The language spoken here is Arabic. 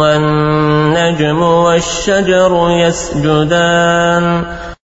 والنجم والشجر يسجدان